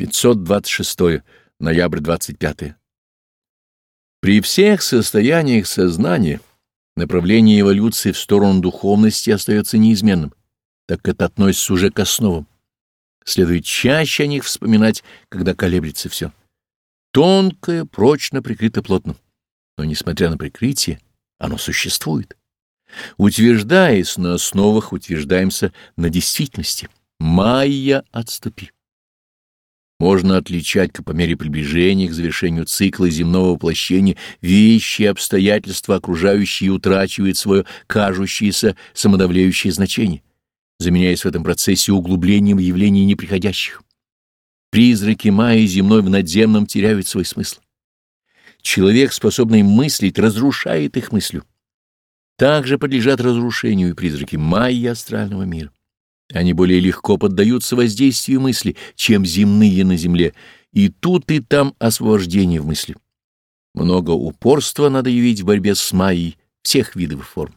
526. Ноябрь 25. При всех состояниях сознания направление эволюции в сторону духовности остается неизменным, так как это относится уже к основам. Следует чаще о них вспоминать, когда колеблется все. Тонкое, прочно прикрыто плотно. Но, несмотря на прикрытие, оно существует. Утверждаясь на основах, утверждаемся на действительности. Майя отступи можно отличать по мере приближения к завершению цикла земного воплощения вещи и обстоятельства, окружающие, утрачивают свое кажущееся самодавляющее значение, заменяясь в этом процессе углублением явлений неприходящих. Призраки Майи земной в надземном теряют свой смысл. Человек, способный мыслить, разрушает их мыслью. Также подлежат разрушению и призраки Майи астрального мира. Они более легко поддаются воздействию мысли, чем земные на земле, и тут и там освобождение в мысли. Много упорства надо явить в борьбе с майей всех видов форм.